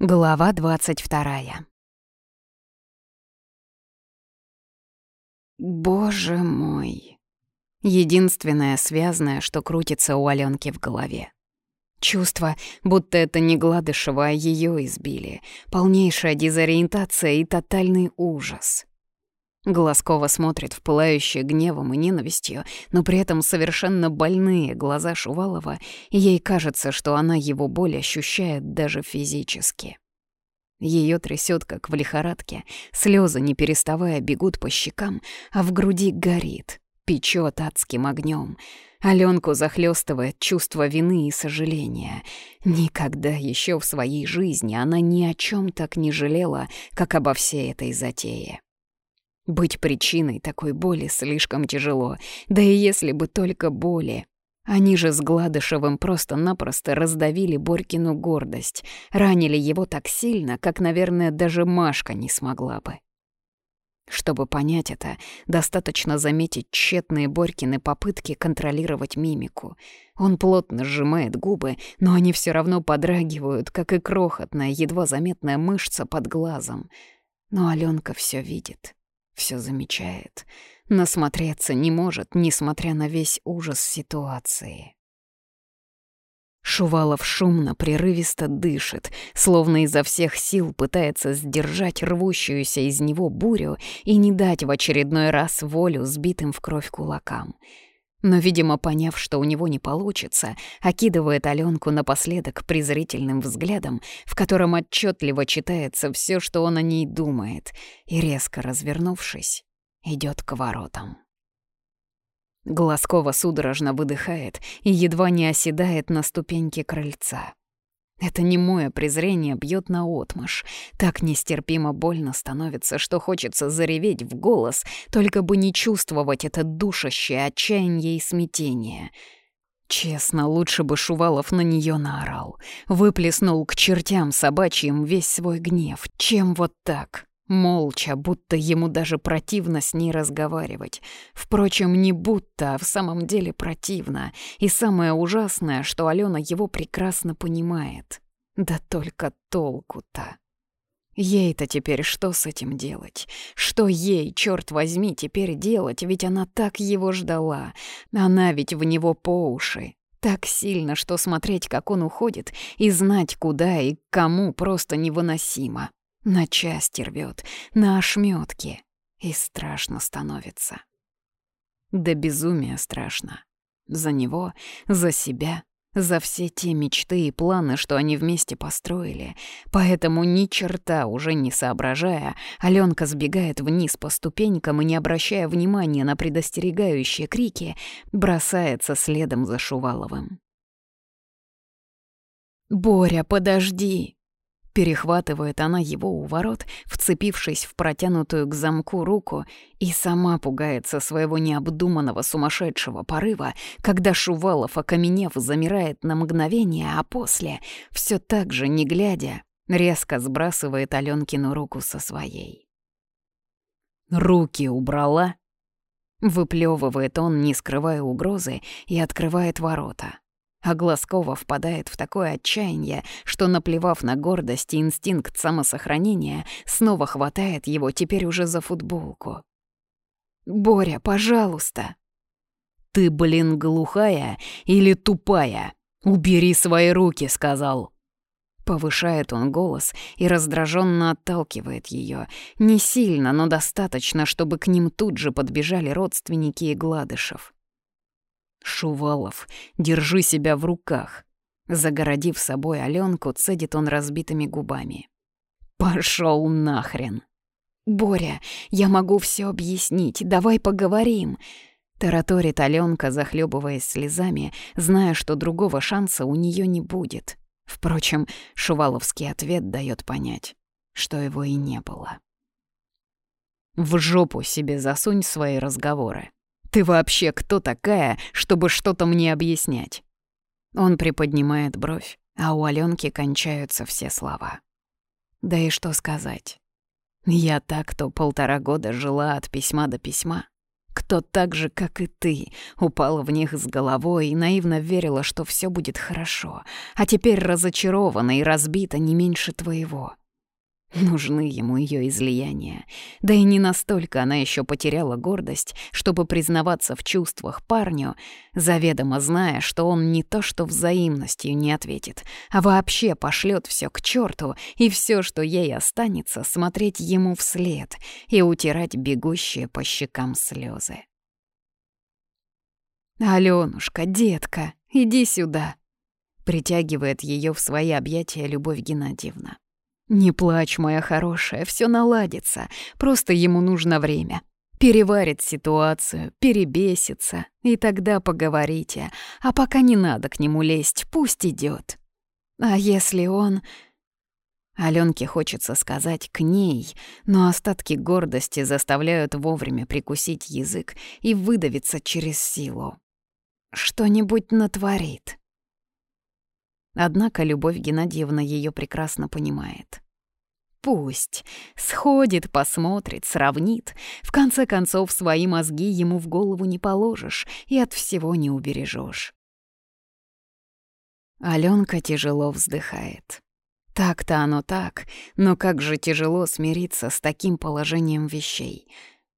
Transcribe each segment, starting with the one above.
Глава двадцать вторая. Боже мой. Единственное связанное, что крутится у Алёнки в голове. Чувство, будто это не Гладышева, а её избили. Полнейшая дезориентация и тотальный ужас. Глазкова смотрит в пылающие гневом и ненавистью, но при этом совершенно больные глаза Шувалова, и ей кажется, что она его боль ощущает даже физически. Ее трясет, как в лихорадке, слезы, не переставая, бегут по щекам, а в груди горит, печет адским огнем. Аленку захлестывает чувство вины и сожаления. Никогда еще в своей жизни она ни о чем так не жалела, как обо всей этой затее. Быть причиной такой боли слишком тяжело, да и если бы только боли. Они же с Гладышевым просто-напросто раздавили Борькину гордость, ранили его так сильно, как, наверное, даже Машка не смогла бы. Чтобы понять это, достаточно заметить тщетные Борькины попытки контролировать мимику. Он плотно сжимает губы, но они все равно подрагивают, как и крохотная, едва заметная мышца под глазом. Но Алёнка все видит все замечает, насмотреться не может, несмотря на весь ужас ситуации. Шувалов шумно, прерывисто дышит, словно изо всех сил пытается сдержать рвущуюся из него бурю и не дать в очередной раз волю сбитым в кровь кулакам — но, видимо, поняв, что у него не получится, окидывает Аленку напоследок презрительным взглядом, в котором отчетливо читается все, что он о ней думает, и, резко развернувшись, идет к воротам. Глазкова судорожно выдыхает и едва не оседает на ступеньке крыльца. Это немое презрение бьет на отмаш. Так нестерпимо больно становится, что хочется зареветь в голос, только бы не чувствовать это душащее отчаяние и смятение. Честно, лучше бы Шувалов на нее наорал, выплеснул к чертям собачьим весь свой гнев, чем вот так, молча, будто ему даже противно с ней разговаривать. Впрочем, не будто, а в самом деле противно. И самое ужасное, что Алена его прекрасно понимает. Да только толку-то. Ей-то теперь что с этим делать? Что ей, черт возьми, теперь делать? Ведь она так его ждала. Она ведь в него по уши. Так сильно, что смотреть, как он уходит, и знать, куда и кому, просто невыносимо. На части рвет, на ошметки. И страшно становится. Да безумие страшно. За него, за себя, за все те мечты и планы, что они вместе построили. Поэтому ни черта уже не соображая, Алёнка сбегает вниз по ступенькам и, не обращая внимания на предостерегающие крики, бросается следом за Шуваловым. «Боря, подожди!» Перехватывает она его у ворот, вцепившись в протянутую к замку руку, и сама пугается своего необдуманного сумасшедшего порыва, когда Шувалов, окаменев, замирает на мгновение, а после, все так же, не глядя, резко сбрасывает Аленкину руку со своей. «Руки убрала?» Выплевывает он, не скрывая угрозы, и открывает ворота. А Глазкова впадает в такое отчаяние, что, наплевав на гордость и инстинкт самосохранения, снова хватает его теперь уже за футболку. «Боря, пожалуйста!» «Ты, блин, глухая или тупая? Убери свои руки!» — сказал. Повышает он голос и раздраженно отталкивает ее. Не сильно, но достаточно, чтобы к ним тут же подбежали родственники и Гладышев. «Шувалов, держи себя в руках!» Загородив собой Аленку, цедит он разбитыми губами. «Пошел нахрен!» «Боря, я могу все объяснить, давай поговорим!» Тараторит Аленка, захлебываясь слезами, зная, что другого шанса у нее не будет. Впрочем, Шуваловский ответ дает понять, что его и не было. «В жопу себе засунь свои разговоры», ты вообще кто такая, чтобы что-то мне объяснять?» Он приподнимает бровь, а у Алёнки кончаются все слова. Да и что сказать? Я так-то полтора года жила от письма до письма. кто так же, как и ты, упала в них с головой и наивно верила, что все будет хорошо, а теперь разочарована и разбита не меньше твоего. Нужны ему ее излияния. Да и не настолько она еще потеряла гордость, чтобы признаваться в чувствах парню, заведомо зная, что он не то что взаимностью не ответит, а вообще пошлет все к черту, и все, что ей останется, смотреть ему вслед и утирать бегущие по щекам слезы. «Алёнушка, детка, иди сюда!» Притягивает ее в свои объятия Любовь Геннадьевна. «Не плачь, моя хорошая, все наладится, просто ему нужно время. Переварит ситуацию, перебесится, и тогда поговорите, а пока не надо к нему лезть, пусть идет. А если он...» Алёнке хочется сказать «к ней», но остатки гордости заставляют вовремя прикусить язык и выдавиться через силу. Что-нибудь натворит. Однако Любовь Геннадьевна ее прекрасно понимает. Пусть. Сходит, посмотрит, сравнит. В конце концов, свои мозги ему в голову не положишь и от всего не убережешь. Аленка тяжело вздыхает. Так-то оно так, но как же тяжело смириться с таким положением вещей.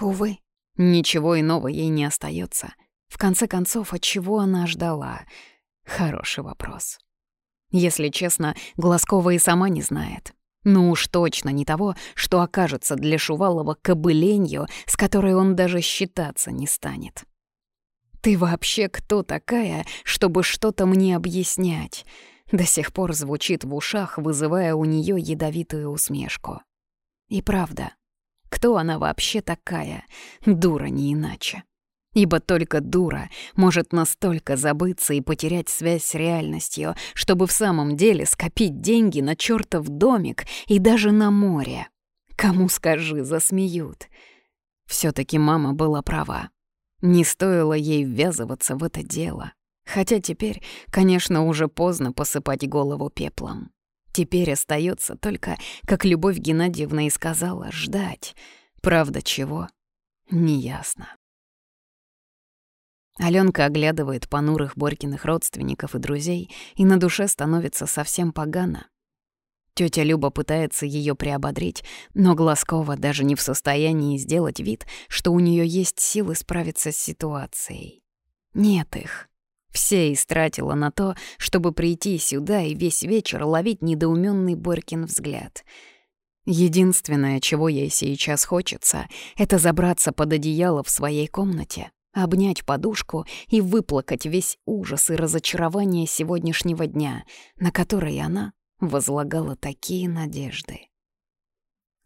Увы, ничего иного ей не остается. В конце концов, от чего она ждала? Хороший вопрос. Если честно, Глазкова и сама не знает. Ну уж точно не того, что окажется для Шувалова кобыленью, с которой он даже считаться не станет. «Ты вообще кто такая, чтобы что-то мне объяснять?» До сих пор звучит в ушах, вызывая у нее ядовитую усмешку. И правда, кто она вообще такая? Дура не иначе. Ибо только дура может настолько забыться и потерять связь с реальностью, чтобы в самом деле скопить деньги на чертов домик и даже на море. Кому скажи, засмеют. все таки мама была права. Не стоило ей ввязываться в это дело. Хотя теперь, конечно, уже поздно посыпать голову пеплом. Теперь остается только, как Любовь Геннадьевна и сказала, ждать. Правда, чего? Неясно. Аленка оглядывает понурых Борькиных родственников и друзей, и на душе становится совсем погано. Тетя Люба пытается ее приободрить, но Глазкова даже не в состоянии сделать вид, что у нее есть силы справиться с ситуацией. Нет их. Все истратила на то, чтобы прийти сюда и весь вечер ловить недоуменный Борькин взгляд. Единственное, чего ей сейчас хочется, это забраться под одеяло в своей комнате, обнять подушку и выплакать весь ужас и разочарование сегодняшнего дня, на который она возлагала такие надежды.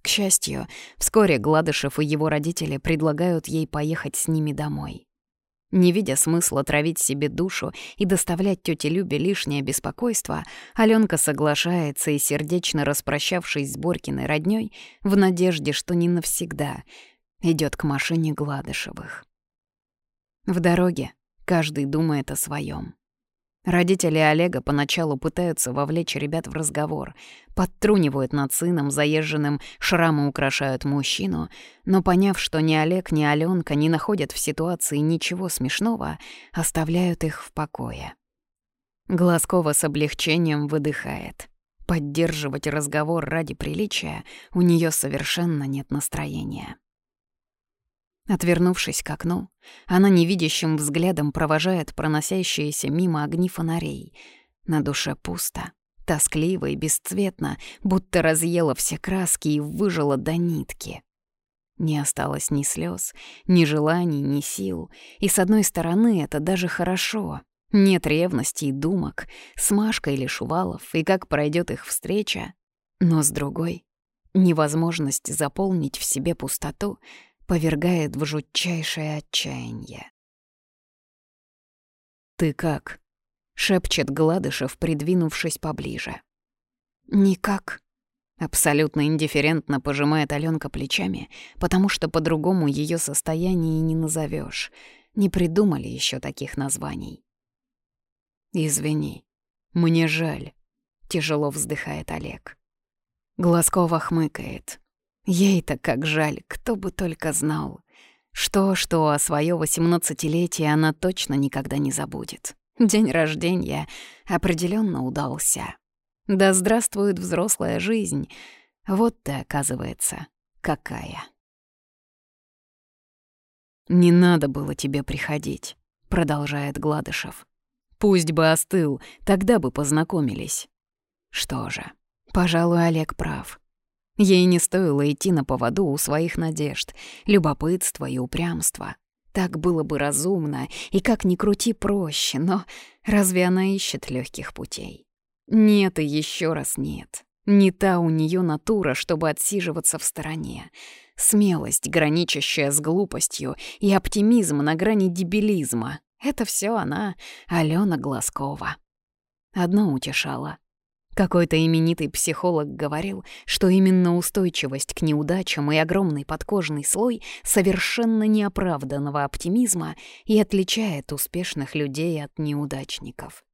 К счастью, вскоре Гладышев и его родители предлагают ей поехать с ними домой. Не видя смысла травить себе душу и доставлять тете Любе лишнее беспокойство, Аленка соглашается и, сердечно распрощавшись с Боркиной роднёй, в надежде, что не навсегда, идет к машине Гладышевых. В дороге каждый думает о своем. Родители Олега поначалу пытаются вовлечь ребят в разговор, подтрунивают над сыном, заезженным, шрамы украшают мужчину, но поняв, что ни Олег, ни Аленка не находят в ситуации ничего смешного, оставляют их в покое. Глазкова с облегчением выдыхает. Поддерживать разговор ради приличия у нее совершенно нет настроения. Отвернувшись к окну, она невидящим взглядом провожает проносящиеся мимо огни фонарей. На душе пусто, тоскливо и бесцветно, будто разъела все краски и выжила до нитки. Не осталось ни слез, ни желаний, ни сил, и с одной стороны это даже хорошо. Нет ревности и думок, с Машкой или Шувалов, и как пройдет их встреча. Но с другой — невозможность заполнить в себе пустоту — повергает в жутчайшее отчаяние. «Ты как?» — шепчет Гладышев, придвинувшись поближе. «Никак», — абсолютно индифферентно пожимает Алёнка плечами, потому что по-другому её состояние не назовёшь. Не придумали ещё таких названий. «Извини, мне жаль», — тяжело вздыхает Олег. Глазкова хмыкает. Ей-то как жаль, кто бы только знал. Что-что, а своё восемнадцатилетие она точно никогда не забудет. День рождения определенно удался. Да здравствует взрослая жизнь. Вот ты, оказывается, какая. «Не надо было тебе приходить», — продолжает Гладышев. «Пусть бы остыл, тогда бы познакомились». Что же, пожалуй, Олег прав. Ей не стоило идти на поводу у своих надежд, любопытства и упрямства. Так было бы разумно и как ни крути проще, но разве она ищет легких путей? Нет и еще раз нет. Не та у нее натура, чтобы отсиживаться в стороне. Смелость, граничащая с глупостью, и оптимизм на грани дебилизма — это все она, Алена Глазкова. Одно утешало. Какой-то именитый психолог говорил, что именно устойчивость к неудачам и огромный подкожный слой совершенно неоправданного оптимизма и отличает успешных людей от неудачников.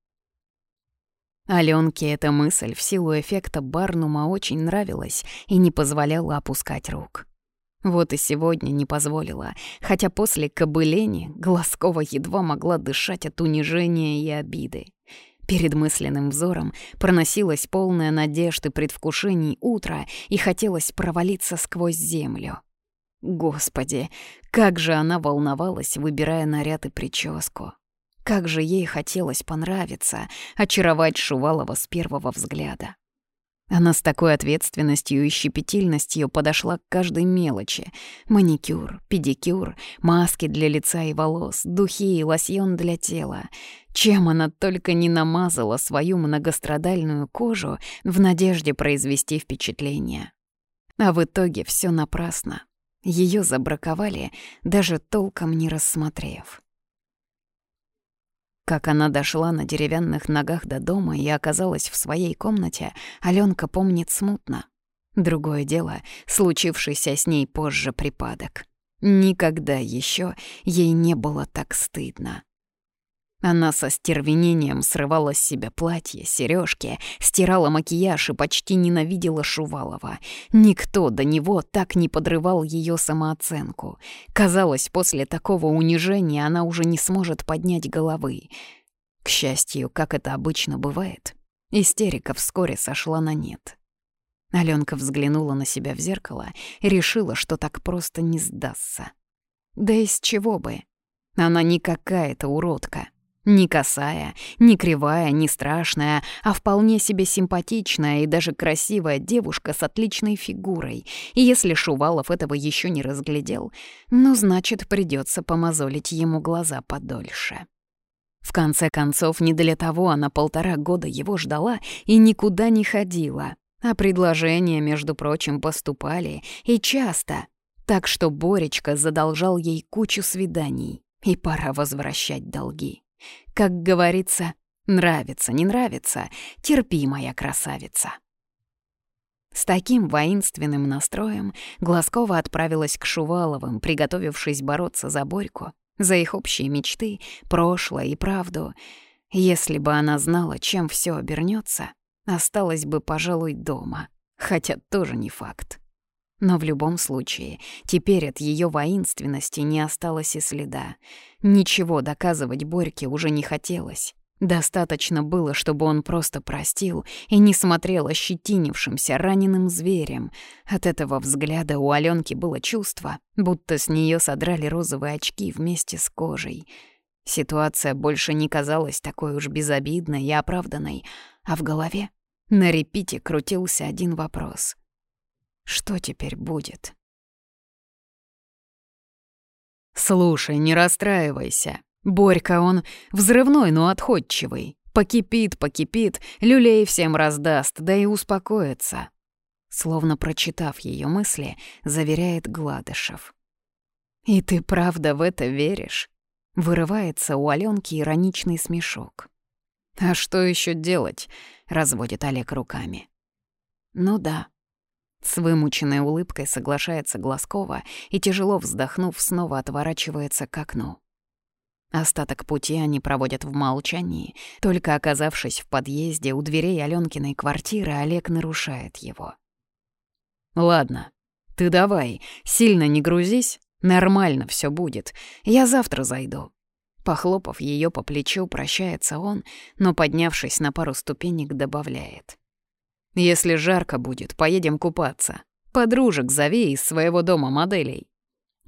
Алёнке эта мысль в силу эффекта Барнума очень нравилась и не позволяла опускать рук. Вот и сегодня не позволила, хотя после кобылени Глазкова едва могла дышать от унижения и обиды. Перед мысленным взором проносилась полная надежд и предвкушений утро, и хотелось провалиться сквозь землю. Господи, как же она волновалась, выбирая наряд и прическу. Как же ей хотелось понравиться, очаровать Шувалова с первого взгляда. Она с такой ответственностью и щепетильностью подошла к каждой мелочи. Маникюр, педикюр, маски для лица и волос, духи и лосьон для тела. Чем она только не намазала свою многострадальную кожу в надежде произвести впечатление. А в итоге все напрасно. Ее забраковали, даже толком не рассмотрев. Как она дошла на деревянных ногах до дома и оказалась в своей комнате, Алёнка помнит смутно. Другое дело — случившийся с ней позже припадок. Никогда еще ей не было так стыдно. Она со стервенением срывала с себя платье, сережки, стирала макияж и почти ненавидела Шувалова. Никто до него так не подрывал ее самооценку. Казалось, после такого унижения она уже не сможет поднять головы. К счастью, как это обычно бывает, истерика вскоре сошла на нет. Аленка взглянула на себя в зеркало и решила, что так просто не сдастся. Да из чего бы? Она не какая-то уродка. Не косая, не кривая, не страшная, а вполне себе симпатичная и даже красивая девушка с отличной фигурой. И если Шувалов этого еще не разглядел, ну, значит, придется помозолить ему глаза подольше. В конце концов, не для того она полтора года его ждала и никуда не ходила. А предложения, между прочим, поступали, и часто. Так что Боречка задолжал ей кучу свиданий, и пора возвращать долги. Как говорится, нравится, не нравится, терпи, моя красавица. С таким воинственным настроем Глазкова отправилась к Шуваловым, приготовившись бороться за Борьку, за их общие мечты, прошлое и правду. Если бы она знала, чем все обернется, осталась бы, пожалуй, дома, хотя тоже не факт. Но в любом случае, теперь от ее воинственности не осталось и следа. Ничего доказывать Борьке уже не хотелось. Достаточно было, чтобы он просто простил и не смотрел ощетинившимся раненым зверем. От этого взгляда у Аленки было чувство, будто с нее содрали розовые очки вместе с кожей. Ситуация больше не казалась такой уж безобидной и оправданной, а в голове на репите крутился один вопрос — что теперь будет? Слушай, не расстраивайся. Борька он взрывной, но отходчивый. Покипит, покипит, люлей всем раздаст, да и успокоится. Словно прочитав ее мысли, заверяет Гладышев. «И ты правда в это веришь?» Вырывается у Аленки ироничный смешок. «А что еще делать?» — разводит Олег руками. «Ну да, с вымученной улыбкой соглашается Глазкова и, тяжело вздохнув, снова отворачивается к окну. Остаток пути они проводят в молчании. Только оказавшись в подъезде у дверей Алёнкиной квартиры, Олег нарушает его. «Ладно, ты давай, сильно не грузись, Нормально все будет. Я завтра зайду». Похлопав ее по плечу, прощается он, но, поднявшись на пару ступенек, добавляет. «Если жарко будет, поедем купаться. Подружек зови из своего дома моделей».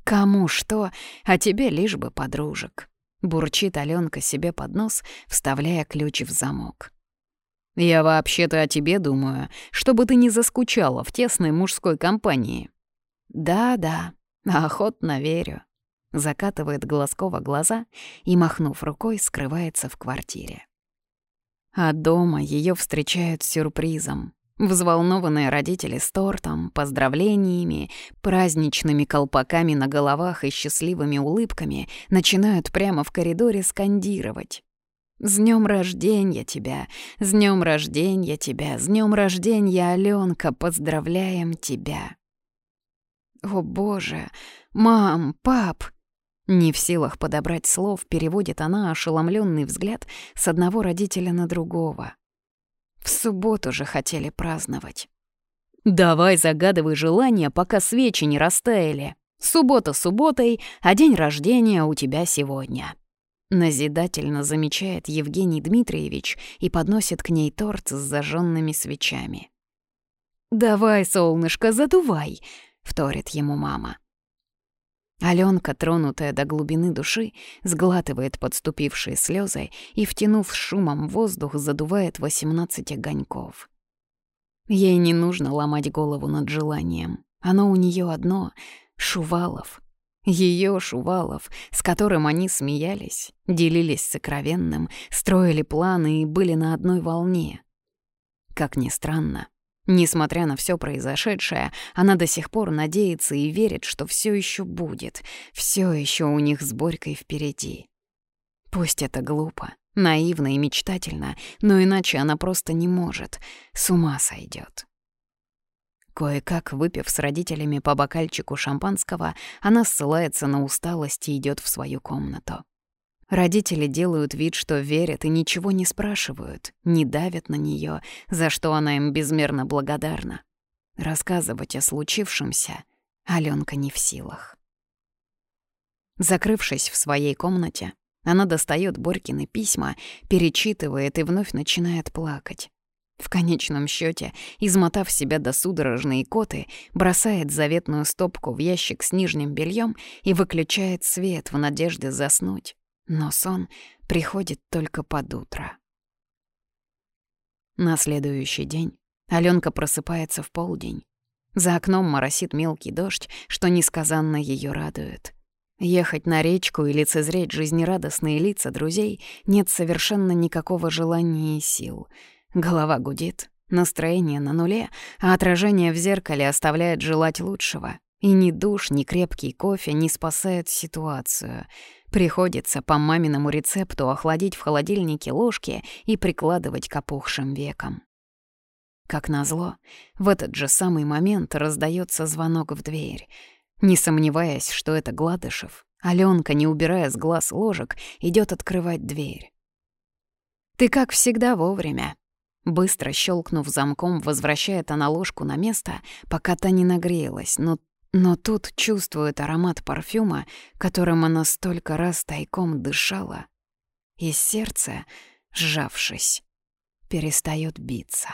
«Кому что, а тебе лишь бы подружек», — бурчит Алёнка себе под нос, вставляя ключ в замок. «Я вообще-то о тебе думаю, чтобы ты не заскучала в тесной мужской компании». «Да-да, охотно верю», — закатывает Глазкова глаза и, махнув рукой, скрывается в квартире. А дома ее встречают сюрпризом. Взволнованные родители с тортом, поздравлениями, праздничными колпаками на головах и счастливыми улыбками начинают прямо в коридоре скандировать. «С днем рождения тебя! С днем рождения тебя! С днем рождения, Аленка! Поздравляем тебя!» «О боже! Мам! Пап!» Не в силах подобрать слов, переводит она ошеломленный взгляд с одного родителя на другого. В субботу же хотели праздновать. «Давай загадывай желание, пока свечи не растаяли. Суббота субботой, а день рождения у тебя сегодня». Назидательно замечает Евгений Дмитриевич и подносит к ней торт с зажженными свечами. «Давай, солнышко, задувай», — вторит ему мама. Аленка, тронутая до глубины души, сглатывает подступившие слезы и, втянув шумом воздух, задувает восемнадцать огоньков. Ей не нужно ломать голову над желанием. Оно у нее одно — Шувалов. Ее Шувалов, с которым они смеялись, делились сокровенным, строили планы и были на одной волне. Как ни странно, Несмотря на все произошедшее, она до сих пор надеется и верит, что все еще будет, все еще у них с Борькой впереди. Пусть это глупо, наивно и мечтательно, но иначе она просто не может, с ума сойдет. Кое-как, выпив с родителями по бокальчику шампанского, она ссылается на усталость и идет в свою комнату. Родители делают вид, что верят и ничего не спрашивают, не давят на нее, за что она им безмерно благодарна. Рассказывать о случившемся Алёнка не в силах. Закрывшись в своей комнате, она достает Борькины письма, перечитывает и вновь начинает плакать. В конечном счете, измотав себя до судорожной коты, бросает заветную стопку в ящик с нижним бельем и выключает свет в надежде заснуть но сон приходит только под утро. На следующий день Алёнка просыпается в полдень. За окном моросит мелкий дождь, что несказанно её радует. Ехать на речку и лицезреть жизнерадостные лица друзей нет совершенно никакого желания и сил. Голова гудит, настроение на нуле, а отражение в зеркале оставляет желать лучшего. И ни душ, ни крепкий кофе не спасают ситуацию — Приходится по маминому рецепту охладить в холодильнике ложки и прикладывать к опухшим векам. Как назло, в этот же самый момент раздается звонок в дверь. Не сомневаясь, что это Гладышев, Алёнка, не убирая с глаз ложек, идет открывать дверь. «Ты, как всегда, вовремя», Быстро щелкнув замком, возвращает она ложку на место, пока та не нагрелась, но но тут чувствует аромат парфюма, которым она столько раз тайком дышала, и сердце, сжавшись, перестает биться.